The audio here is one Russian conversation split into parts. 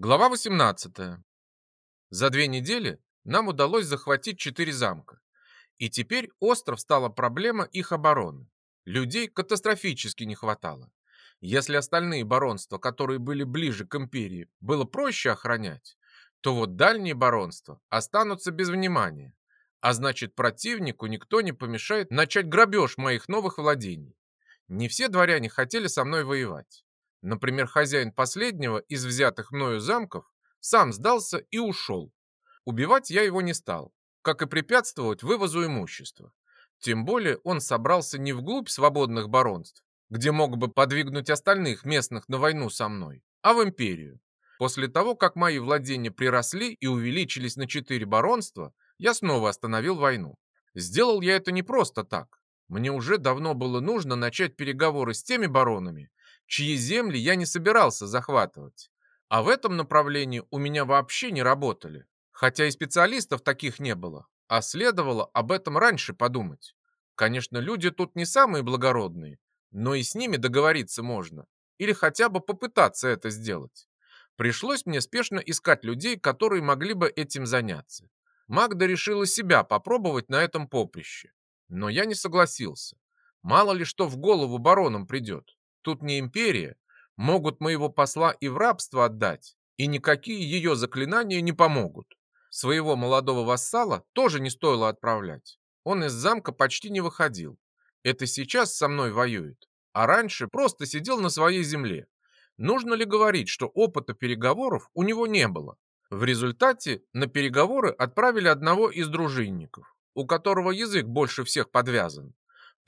Глава 18. За две недели нам удалось захватить четыре замка. И теперь остров стала проблема их обороны. Людей катастрофически не хватало. Если остальные баронства, которые были ближе к империи, было проще охранять, то вот дальние баронства останутся без внимания. А значит, противнику никто не помешает начать грабеж моих новых владений. Не все дворяне хотели со мной воевать. Например, хозяин последнего из взятых мною замков сам сдался и ушел. Убивать я его не стал, как и препятствовать вывозу имущества. Тем более он собрался не вглубь свободных баронств, где мог бы подвигнуть остальных местных на войну со мной, а в империю. После того, как мои владения приросли и увеличились на четыре баронства, я снова остановил войну. Сделал я это не просто так. Мне уже давно было нужно начать переговоры с теми баронами, чьи земли я не собирался захватывать. А в этом направлении у меня вообще не работали. Хотя и специалистов таких не было, а следовало об этом раньше подумать. Конечно, люди тут не самые благородные, но и с ними договориться можно. Или хотя бы попытаться это сделать. Пришлось мне спешно искать людей, которые могли бы этим заняться. Магда решила себя попробовать на этом поприще. Но я не согласился. Мало ли что в голову баронам придет. Тут не империя. Могут моего посла и в рабство отдать, и никакие ее заклинания не помогут. Своего молодого вассала тоже не стоило отправлять. Он из замка почти не выходил. Это сейчас со мной воюет, а раньше просто сидел на своей земле. Нужно ли говорить, что опыта переговоров у него не было? В результате на переговоры отправили одного из дружинников, у которого язык больше всех подвязан.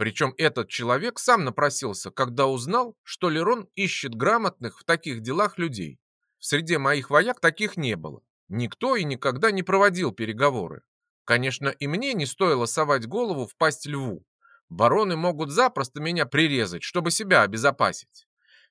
Причем этот человек сам напросился, когда узнал, что Лерон ищет грамотных в таких делах людей. В среде моих вояк таких не было. Никто и никогда не проводил переговоры. Конечно, и мне не стоило совать голову в пасть льву. Бароны могут запросто меня прирезать, чтобы себя обезопасить.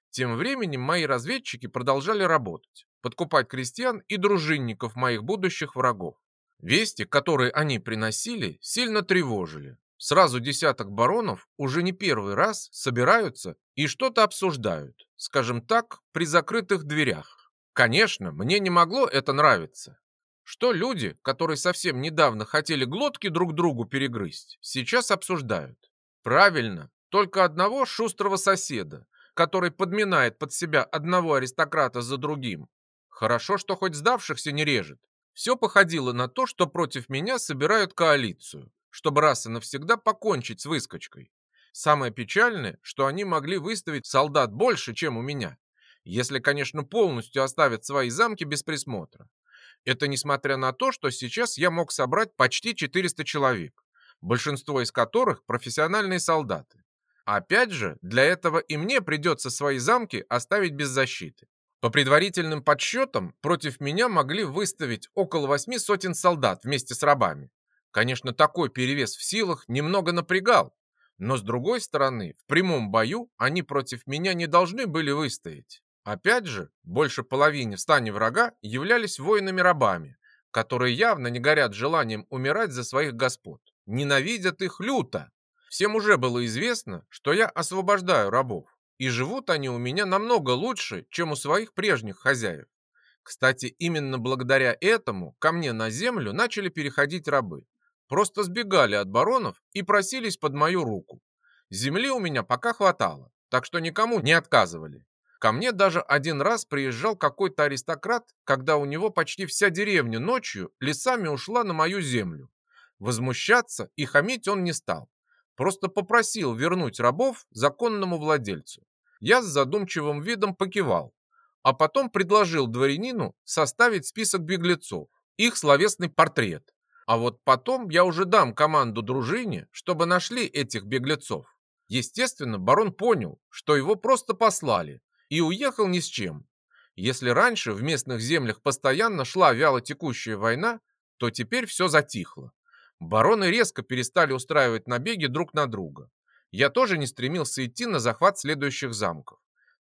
Тем временем мои разведчики продолжали работать, подкупать крестьян и дружинников моих будущих врагов. Вести, которые они приносили, сильно тревожили. Сразу десяток баронов уже не первый раз собираются и что-то обсуждают, скажем так, при закрытых дверях. Конечно, мне не могло это нравиться. Что люди, которые совсем недавно хотели глотки друг другу перегрызть, сейчас обсуждают? Правильно, только одного шустрого соседа, который подминает под себя одного аристократа за другим. Хорошо, что хоть сдавшихся не режет. Все походило на то, что против меня собирают коалицию чтобы раз и навсегда покончить с выскочкой. Самое печальное, что они могли выставить солдат больше, чем у меня, если, конечно, полностью оставят свои замки без присмотра. Это несмотря на то, что сейчас я мог собрать почти 400 человек, большинство из которых профессиональные солдаты. Опять же, для этого и мне придется свои замки оставить без защиты. По предварительным подсчетам, против меня могли выставить около восьми сотен солдат вместе с рабами. Конечно, такой перевес в силах немного напрягал, но с другой стороны, в прямом бою они против меня не должны были выстоять. Опять же, больше половины в стане врага являлись воинами-рабами, которые явно не горят желанием умирать за своих господ. Ненавидят их люто. Всем уже было известно, что я освобождаю рабов, и живут они у меня намного лучше, чем у своих прежних хозяев. Кстати, именно благодаря этому ко мне на землю начали переходить рабы. Просто сбегали от баронов и просились под мою руку. Земли у меня пока хватало, так что никому не отказывали. Ко мне даже один раз приезжал какой-то аристократ, когда у него почти вся деревня ночью лесами ушла на мою землю. Возмущаться и хамить он не стал. Просто попросил вернуть рабов законному владельцу. Я с задумчивым видом покивал, а потом предложил дворянину составить список беглецов, их словесный портрет. А вот потом я уже дам команду дружине, чтобы нашли этих беглецов. Естественно, барон понял, что его просто послали, и уехал ни с чем. Если раньше в местных землях постоянно шла вяло текущая война, то теперь все затихло. Бароны резко перестали устраивать набеги друг на друга. Я тоже не стремился идти на захват следующих замков.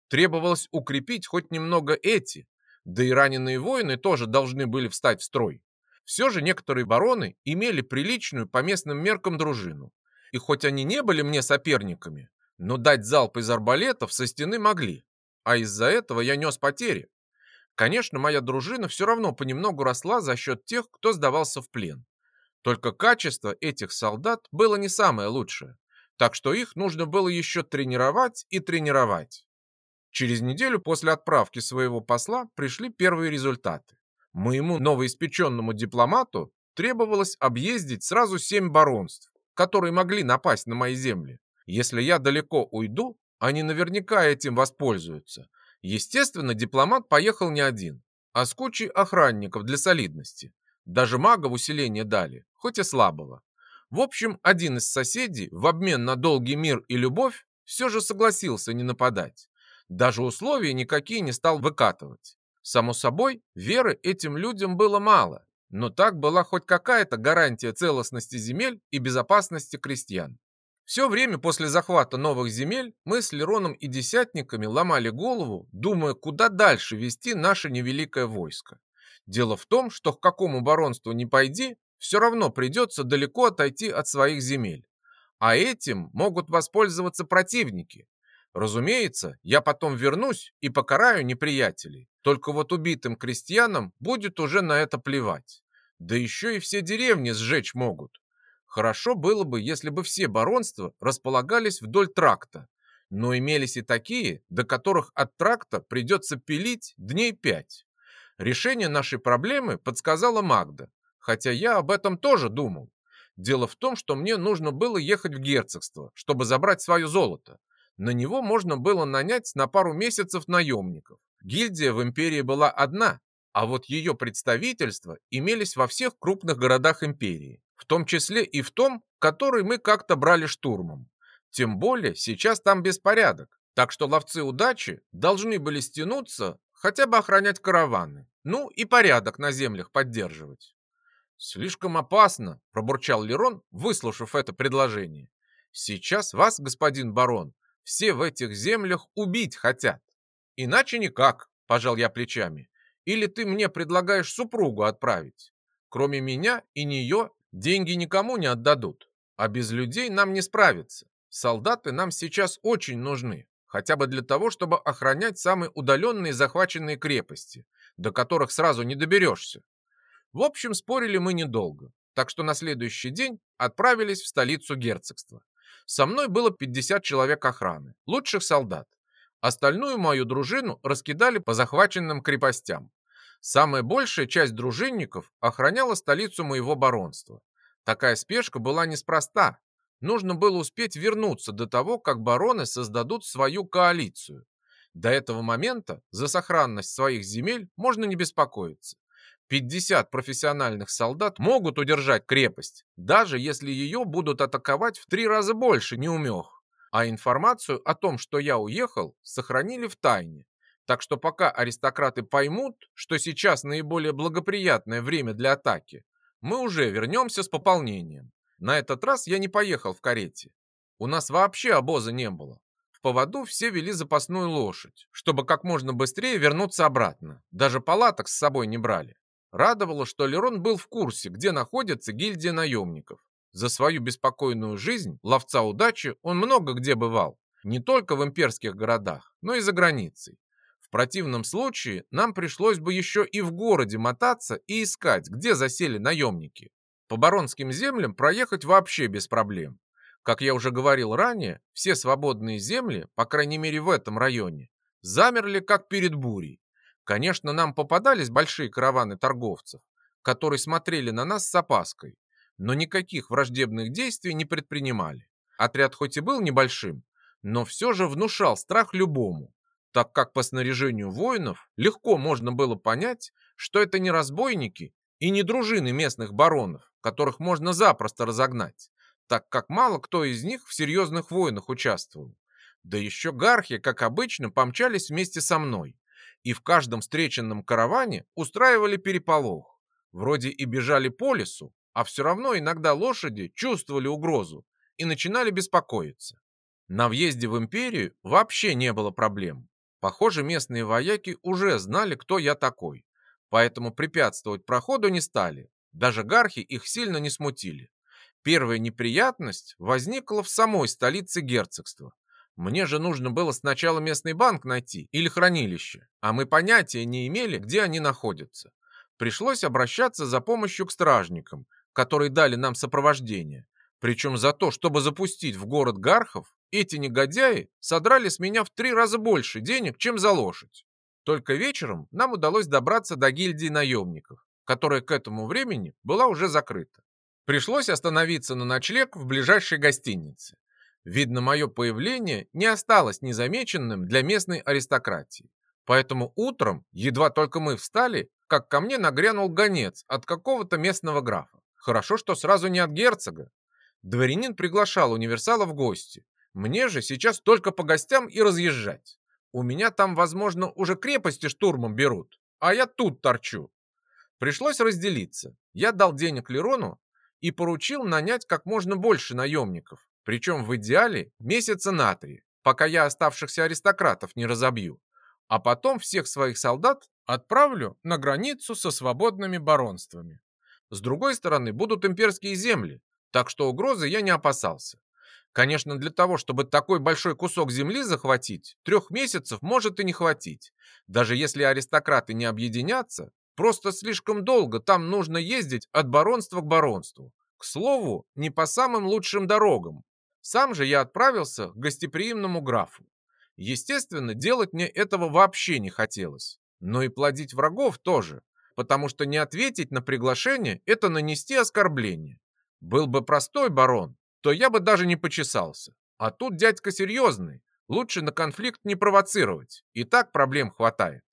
Требовалось укрепить хоть немного эти, да и раненые воины тоже должны были встать в строй. Все же некоторые бароны имели приличную по местным меркам дружину. И хоть они не были мне соперниками, но дать залп из арбалетов со стены могли. А из-за этого я нес потери. Конечно, моя дружина все равно понемногу росла за счет тех, кто сдавался в плен. Только качество этих солдат было не самое лучшее, так что их нужно было еще тренировать и тренировать. Через неделю после отправки своего посла пришли первые результаты. Моему новоиспеченному дипломату требовалось объездить сразу семь баронств, которые могли напасть на мои земли. Если я далеко уйду, они наверняка этим воспользуются. Естественно, дипломат поехал не один, а с кучей охранников для солидности. Даже мага в усиление дали, хоть и слабого. В общем, один из соседей в обмен на долгий мир и любовь все же согласился не нападать. Даже условия никакие не стал выкатывать. Само собой, веры этим людям было мало, но так была хоть какая-то гарантия целостности земель и безопасности крестьян. Все время после захвата новых земель мы с Лероном и десятниками ломали голову, думая, куда дальше вести наше невеликое войско. Дело в том, что к какому баронству не пойди, все равно придется далеко отойти от своих земель. А этим могут воспользоваться противники. Разумеется, я потом вернусь и покараю неприятелей. Только вот убитым крестьянам будет уже на это плевать. Да еще и все деревни сжечь могут. Хорошо было бы, если бы все баронства располагались вдоль тракта, но имелись и такие, до которых от тракта придется пилить дней пять. Решение нашей проблемы подсказала Магда, хотя я об этом тоже думал. Дело в том, что мне нужно было ехать в герцогство, чтобы забрать свое золото. На него можно было нанять на пару месяцев наемников. Гильдия в империи была одна, а вот ее представительства имелись во всех крупных городах империи в том числе и в том, который мы как-то брали штурмом. Тем более сейчас там беспорядок, так что ловцы удачи должны были стянуться, хотя бы охранять караваны, ну и порядок на землях поддерживать. «Слишком опасно», – пробурчал Лерон, выслушав это предложение. «Сейчас вас, господин барон, все в этих землях убить хотят. Иначе никак», – пожал я плечами. «Или ты мне предлагаешь супругу отправить? Кроме меня и нее Деньги никому не отдадут, а без людей нам не справиться. Солдаты нам сейчас очень нужны, хотя бы для того, чтобы охранять самые удаленные захваченные крепости, до которых сразу не доберешься. В общем, спорили мы недолго, так что на следующий день отправились в столицу герцогства. Со мной было 50 человек охраны, лучших солдат. Остальную мою дружину раскидали по захваченным крепостям. Самая большая часть дружинников охраняла столицу моего баронства. Такая спешка была неспроста. Нужно было успеть вернуться до того, как бароны создадут свою коалицию. До этого момента за сохранность своих земель можно не беспокоиться. 50 профессиональных солдат могут удержать крепость, даже если ее будут атаковать в три раза больше неумех. А информацию о том, что я уехал, сохранили в тайне. Так что пока аристократы поймут, что сейчас наиболее благоприятное время для атаки, мы уже вернемся с пополнением. На этот раз я не поехал в карете. У нас вообще обоза не было. В поводу все вели запасную лошадь, чтобы как можно быстрее вернуться обратно. Даже палаток с собой не брали. Радовало, что Лерон был в курсе, где находится гильдия наемников. За свою беспокойную жизнь, ловца удачи, он много где бывал. Не только в имперских городах, но и за границей. В противном случае нам пришлось бы еще и в городе мотаться и искать, где засели наемники. По баронским землям проехать вообще без проблем. Как я уже говорил ранее, все свободные земли, по крайней мере в этом районе, замерли как перед бурей. Конечно, нам попадались большие караваны торговцев, которые смотрели на нас с опаской, но никаких враждебных действий не предпринимали. Отряд хоть и был небольшим, но все же внушал страх любому, так как по снаряжению воинов легко можно было понять, что это не разбойники и не дружины местных баронов, которых можно запросто разогнать, так как мало кто из них в серьезных войнах участвовал. Да еще гархи, как обычно, помчались вместе со мной, и в каждом встреченном караване устраивали переполох. Вроде и бежали по лесу, а все равно иногда лошади чувствовали угрозу и начинали беспокоиться. На въезде в империю вообще не было проблем. Похоже, местные вояки уже знали, кто я такой, поэтому препятствовать проходу не стали. Даже гархи их сильно не смутили. Первая неприятность возникла в самой столице герцогства. Мне же нужно было сначала местный банк найти или хранилище, а мы понятия не имели, где они находятся. Пришлось обращаться за помощью к стражникам, которые дали нам сопровождение. Причем за то, чтобы запустить в город Гархов, эти негодяи содрали с меня в три раза больше денег, чем за лошадь. Только вечером нам удалось добраться до гильдии наемников, которая к этому времени была уже закрыта. Пришлось остановиться на ночлег в ближайшей гостинице. Видно, мое появление не осталось незамеченным для местной аристократии. Поэтому утром, едва только мы встали, как ко мне нагрянул гонец от какого-то местного графа. Хорошо, что сразу не от герцога. Дворянин приглашал универсала в гости. Мне же сейчас только по гостям и разъезжать. У меня там, возможно, уже крепости штурмом берут, а я тут торчу. Пришлось разделиться. Я дал денег Лерону и поручил нанять как можно больше наемников, причем в идеале месяца на три, пока я оставшихся аристократов не разобью. А потом всех своих солдат отправлю на границу со свободными баронствами. С другой стороны, будут имперские земли, так что угрозы я не опасался. Конечно, для того, чтобы такой большой кусок земли захватить, трех месяцев может и не хватить. Даже если аристократы не объединятся, просто слишком долго там нужно ездить от баронства к баронству. К слову, не по самым лучшим дорогам. Сам же я отправился к гостеприимному графу. Естественно, делать мне этого вообще не хотелось. Но и плодить врагов тоже потому что не ответить на приглашение – это нанести оскорбление. Был бы простой барон, то я бы даже не почесался. А тут дядька серьезный, лучше на конфликт не провоцировать, и так проблем хватает.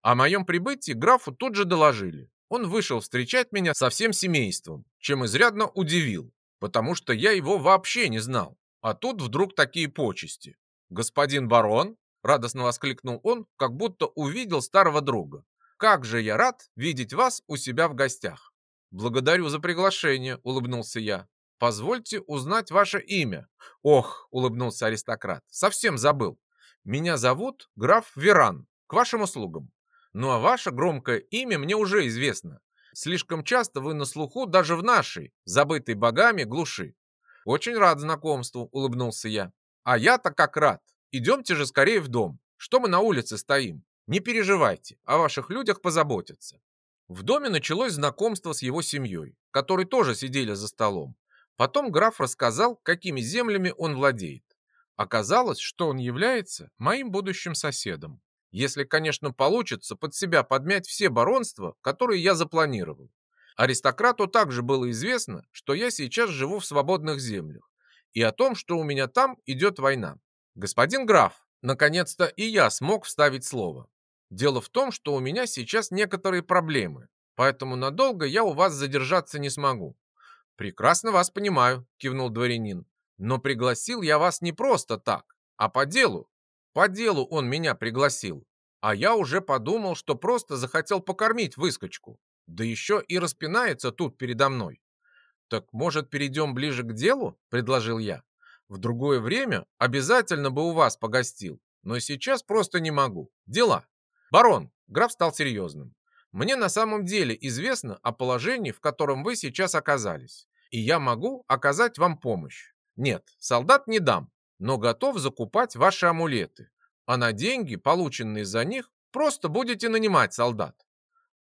О моем прибытии графу тут же доложили. Он вышел встречать меня со всем семейством, чем изрядно удивил, потому что я его вообще не знал. А тут вдруг такие почести. «Господин барон?» – радостно воскликнул он, как будто увидел старого друга. Как же я рад видеть вас у себя в гостях. Благодарю за приглашение, улыбнулся я. Позвольте узнать ваше имя. Ох, улыбнулся аристократ, совсем забыл. Меня зовут граф Веран, к вашим услугам. Ну а ваше громкое имя мне уже известно. Слишком часто вы на слуху даже в нашей, забытой богами, глуши. Очень рад знакомству, улыбнулся я. А я-то как рад. Идемте же скорее в дом. Что мы на улице стоим? Не переживайте, о ваших людях позаботятся. В доме началось знакомство с его семьей, которые тоже сидели за столом. Потом граф рассказал, какими землями он владеет. Оказалось, что он является моим будущим соседом. Если, конечно, получится под себя подмять все баронства, которые я запланировал. Аристократу также было известно, что я сейчас живу в свободных землях и о том, что у меня там идет война. Господин граф, наконец-то и я смог вставить слово. Дело в том, что у меня сейчас некоторые проблемы, поэтому надолго я у вас задержаться не смогу». «Прекрасно вас понимаю», — кивнул дворянин. «Но пригласил я вас не просто так, а по делу. По делу он меня пригласил, а я уже подумал, что просто захотел покормить выскочку, да еще и распинается тут передо мной». «Так, может, перейдем ближе к делу?» — предложил я. «В другое время обязательно бы у вас погостил, но сейчас просто не могу. Дела». «Барон!» — граф стал серьезным. «Мне на самом деле известно о положении, в котором вы сейчас оказались, и я могу оказать вам помощь. Нет, солдат не дам, но готов закупать ваши амулеты, а на деньги, полученные за них, просто будете нанимать солдат».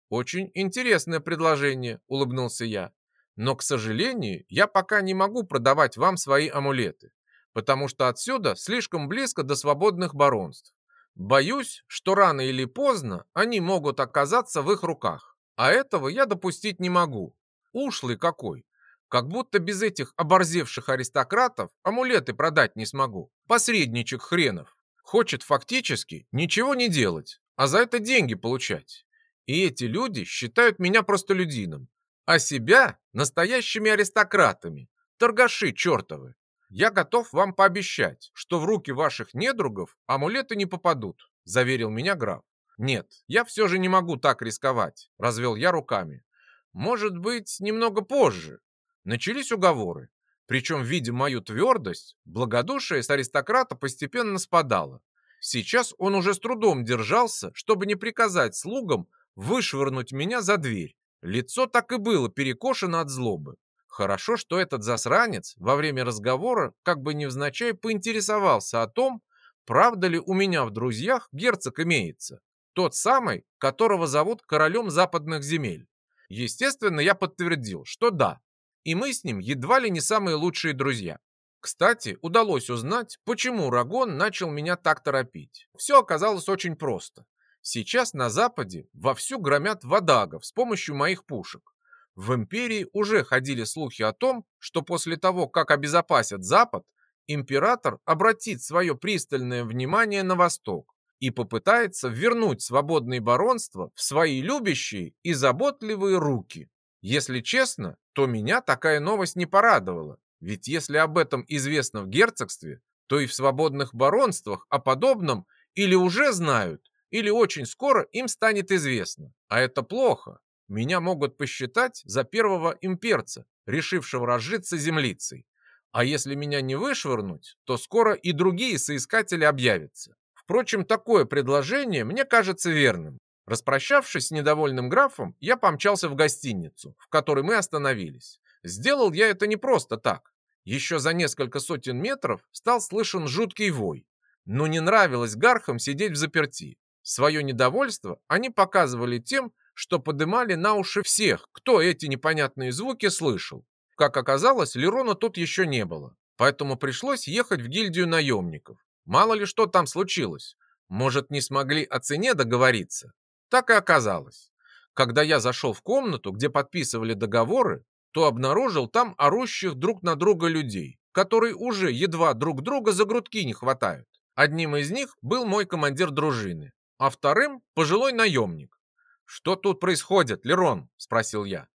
«Очень интересное предложение», — улыбнулся я. «Но, к сожалению, я пока не могу продавать вам свои амулеты, потому что отсюда слишком близко до свободных баронств. Боюсь, что рано или поздно они могут оказаться в их руках. А этого я допустить не могу. Ушлый какой. Как будто без этих оборзевших аристократов амулеты продать не смогу. Посредничек хренов. Хочет фактически ничего не делать, а за это деньги получать. И эти люди считают меня простолюдином, а себя настоящими аристократами. Торгаши чертовы. «Я готов вам пообещать, что в руки ваших недругов амулеты не попадут», – заверил меня граф. «Нет, я все же не могу так рисковать», – развел я руками. «Может быть, немного позже». Начались уговоры. Причем, видя мою твердость, благодушие с аристократа постепенно спадало. Сейчас он уже с трудом держался, чтобы не приказать слугам вышвырнуть меня за дверь. Лицо так и было перекошено от злобы. Хорошо, что этот засранец во время разговора как бы невзначай поинтересовался о том, правда ли у меня в друзьях герцог имеется. Тот самый, которого зовут королем западных земель. Естественно, я подтвердил, что да, и мы с ним едва ли не самые лучшие друзья. Кстати, удалось узнать, почему Рагон начал меня так торопить. Все оказалось очень просто. Сейчас на Западе вовсю громят водагов с помощью моих пушек. В империи уже ходили слухи о том, что после того, как обезопасят Запад, император обратит свое пристальное внимание на Восток и попытается вернуть свободные баронства в свои любящие и заботливые руки. Если честно, то меня такая новость не порадовала, ведь если об этом известно в герцогстве, то и в свободных баронствах о подобном или уже знают, или очень скоро им станет известно. А это плохо. Меня могут посчитать за первого имперца, решившего разжиться землицей. А если меня не вышвырнуть, то скоро и другие соискатели объявятся. Впрочем, такое предложение мне кажется верным. Распрощавшись с недовольным графом, я помчался в гостиницу, в которой мы остановились. Сделал я это не просто так. Еще за несколько сотен метров стал слышен жуткий вой. Но не нравилось гархам сидеть в заперти. Свое недовольство они показывали тем, что подымали на уши всех, кто эти непонятные звуки слышал. Как оказалось, Лерона тут еще не было, поэтому пришлось ехать в гильдию наемников. Мало ли что там случилось. Может, не смогли о цене договориться? Так и оказалось. Когда я зашел в комнату, где подписывали договоры, то обнаружил там орущих друг на друга людей, которые уже едва друг друга за грудки не хватают. Одним из них был мой командир дружины, а вторым – пожилой наемник. «Что тут происходит, Лерон?» – спросил я.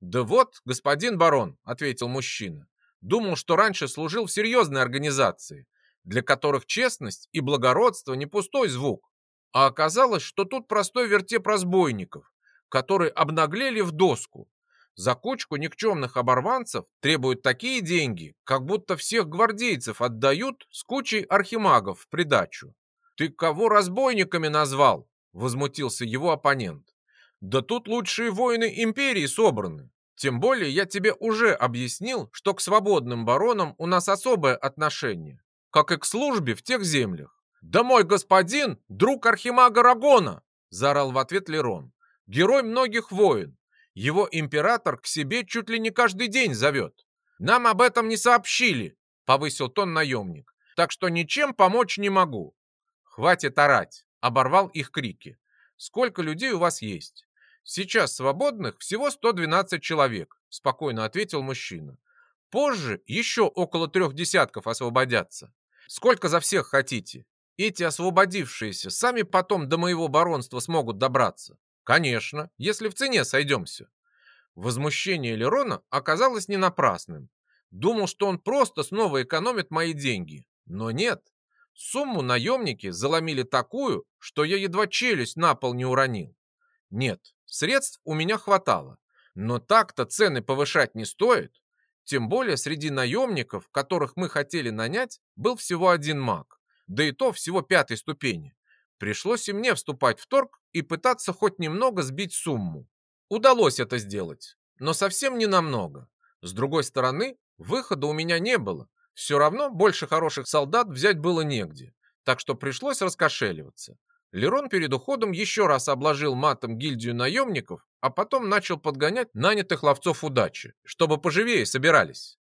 «Да вот, господин барон», – ответил мужчина. «Думал, что раньше служил в серьезной организации, для которых честность и благородство не пустой звук. А оказалось, что тут простой вертеп разбойников, которые обнаглели в доску. За кучку никчемных оборванцев требуют такие деньги, как будто всех гвардейцев отдают с кучей архимагов в придачу. «Ты кого разбойниками назвал?» – возмутился его оппонент. «Да тут лучшие воины империи собраны. Тем более я тебе уже объяснил, что к свободным баронам у нас особое отношение, как и к службе в тех землях. «Да мой господин – друг архимага Рагона!» – заорал в ответ Лерон. «Герой многих войн. Его император к себе чуть ли не каждый день зовет. Нам об этом не сообщили», – повысил тон наемник. «Так что ничем помочь не могу. «Хватит орать!» — оборвал их крики. «Сколько людей у вас есть?» «Сейчас свободных всего 112 человек», — спокойно ответил мужчина. «Позже еще около трех десятков освободятся. Сколько за всех хотите? Эти освободившиеся сами потом до моего баронства смогут добраться. Конечно, если в цене сойдемся». Возмущение Лерона оказалось не напрасным. Думал, что он просто снова экономит мои деньги. Но нет, Сумму наемники заломили такую, что я едва челюсть на пол не уронил. Нет, средств у меня хватало, но так-то цены повышать не стоит. Тем более среди наемников, которых мы хотели нанять, был всего один маг, да и то всего пятой ступени. Пришлось и мне вступать в торг и пытаться хоть немного сбить сумму. Удалось это сделать, но совсем не намного. С другой стороны, выхода у меня не было, все равно больше хороших солдат взять было негде, так что пришлось раскошеливаться. Лерон перед уходом еще раз обложил матом гильдию наемников, а потом начал подгонять нанятых ловцов удачи, чтобы поживее собирались.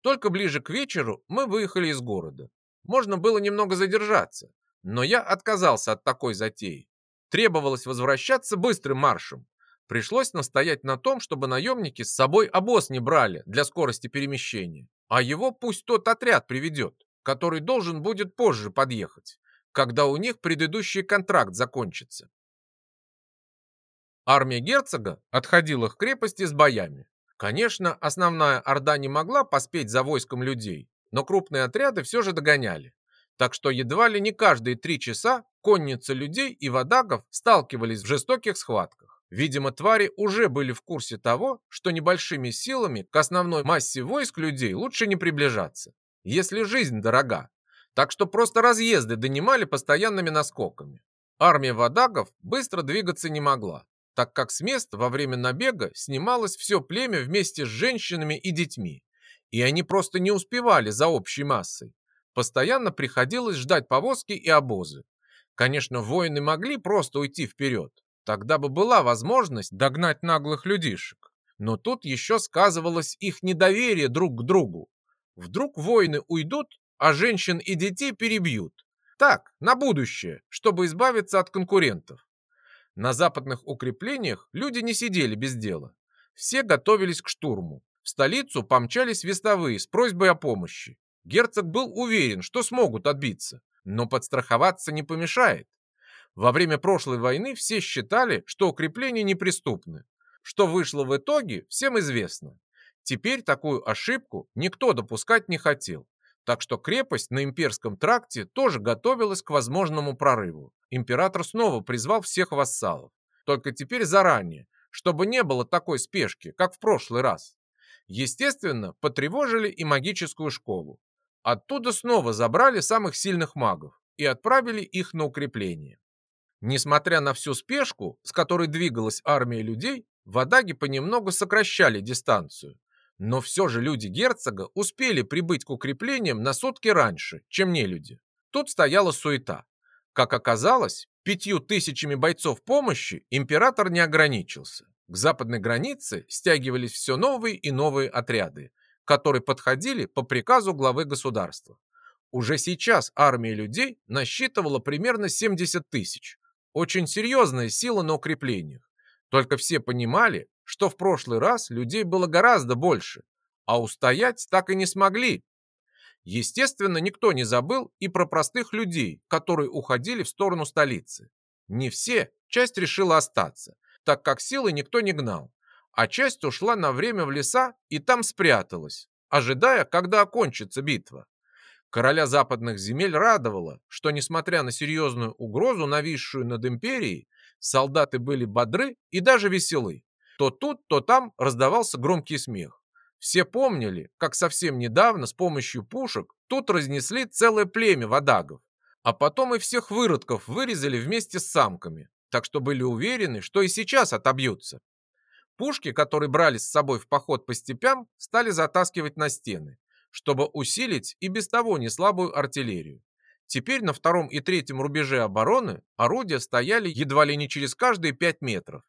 Только ближе к вечеру мы выехали из города. Можно было немного задержаться, но я отказался от такой затеи. Требовалось возвращаться быстрым маршем. Пришлось настоять на том, чтобы наемники с собой обоз не брали для скорости перемещения а его пусть тот отряд приведет, который должен будет позже подъехать, когда у них предыдущий контракт закончится. Армия герцога отходила к крепости с боями. Конечно, основная орда не могла поспеть за войском людей, но крупные отряды все же догоняли. Так что едва ли не каждые три часа конницы людей и водагов сталкивались в жестоких схватках. Видимо, твари уже были в курсе того, что небольшими силами к основной массе войск людей лучше не приближаться, если жизнь дорога. Так что просто разъезды донимали постоянными наскоками. Армия вадагов быстро двигаться не могла. так как с места во время набега снималось все племя вместе с женщинами и детьми, и они просто не успевали за общей массой. Постоянно приходилось ждать повозки и обозы. Конечно, воины могли просто уйти вперед, тогда бы была возможность догнать наглых людишек. Но тут еще сказывалось их недоверие друг к другу. Вдруг воины уйдут, а женщин и детей перебьют. Так, на будущее, чтобы избавиться от конкурентов. На западных укреплениях люди не сидели без дела. Все готовились к штурму. В столицу помчались вестовые с просьбой о помощи. Герцог был уверен, что смогут отбиться, но подстраховаться не помешает. Во время прошлой войны все считали, что укрепления неприступны. Что вышло в итоге, всем известно. Теперь такую ошибку никто допускать не хотел. Так что крепость на имперском тракте тоже готовилась к возможному прорыву. Император снова призвал всех вассалов. Только теперь заранее, чтобы не было такой спешки, как в прошлый раз. Естественно, потревожили и магическую школу. Оттуда снова забрали самых сильных магов и отправили их на укрепление. Несмотря на всю спешку, с которой двигалась армия людей, в Адаге понемногу сокращали дистанцию. Но все же люди герцога успели прибыть к укреплениям на сутки раньше, чем не люди. Тут стояла суета. Как оказалось, пятью тысячами бойцов помощи император не ограничился. К западной границе стягивались все новые и новые отряды, которые подходили по приказу главы государства. Уже сейчас армия людей насчитывала примерно 70 тысяч. Очень серьезная сила на укреплениях. Только все понимали, что в прошлый раз людей было гораздо больше, а устоять так и не смогли. Естественно, никто не забыл и про простых людей, которые уходили в сторону столицы. Не все, часть решила остаться, так как силы никто не гнал а часть ушла на время в леса и там спряталась, ожидая, когда окончится битва. Короля западных земель радовало, что, несмотря на серьезную угрозу, нависшую над империей, солдаты были бодры и даже веселы. То тут, то там раздавался громкий смех. Все помнили, как совсем недавно с помощью пушек тут разнесли целое племя водагов, а потом и всех выродков вырезали вместе с самками, так что были уверены, что и сейчас отобьются. Пушки, которые брали с собой в поход по степям, стали затаскивать на стены, чтобы усилить и без того неслабую артиллерию. Теперь на втором и третьем рубеже обороны орудия стояли едва ли не через каждые пять метров.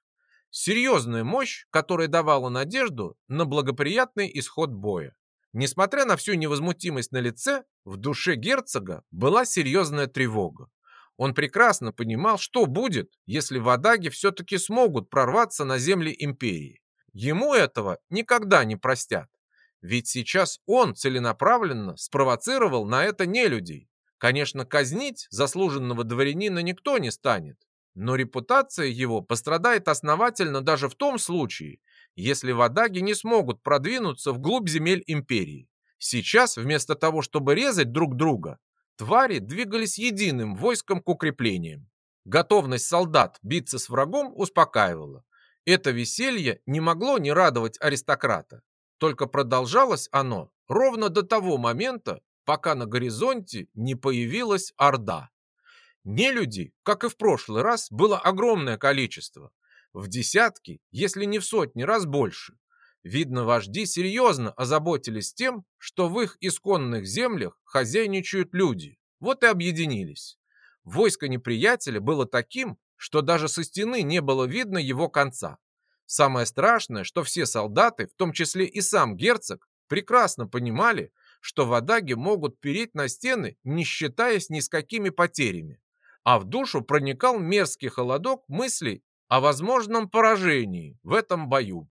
Серьезная мощь, которая давала надежду на благоприятный исход боя. Несмотря на всю невозмутимость на лице, в душе герцога была серьезная тревога. Он прекрасно понимал, что будет, если вадаги все-таки смогут прорваться на земли империи. Ему этого никогда не простят. Ведь сейчас он целенаправленно спровоцировал на это нелюдей. Конечно, казнить заслуженного дворянина никто не станет, но репутация его пострадает основательно даже в том случае, если вадаги не смогут продвинуться вглубь земель империи. Сейчас, вместо того, чтобы резать друг друга, Твари двигались единым войском к укреплениям. Готовность солдат биться с врагом успокаивала. Это веселье не могло не радовать аристократа. Только продолжалось оно ровно до того момента, пока на горизонте не появилась Орда. Нелюди, как и в прошлый раз, было огромное количество. В десятки, если не в сотни раз больше. Видно, вожди серьезно озаботились тем, что в их исконных землях хозяйничают люди. Вот и объединились. Войско неприятеля было таким, что даже со стены не было видно его конца. Самое страшное, что все солдаты, в том числе и сам герцог, прекрасно понимали, что в Адаге могут переть на стены, не считаясь ни с какими потерями. А в душу проникал мерзкий холодок мыслей о возможном поражении в этом бою.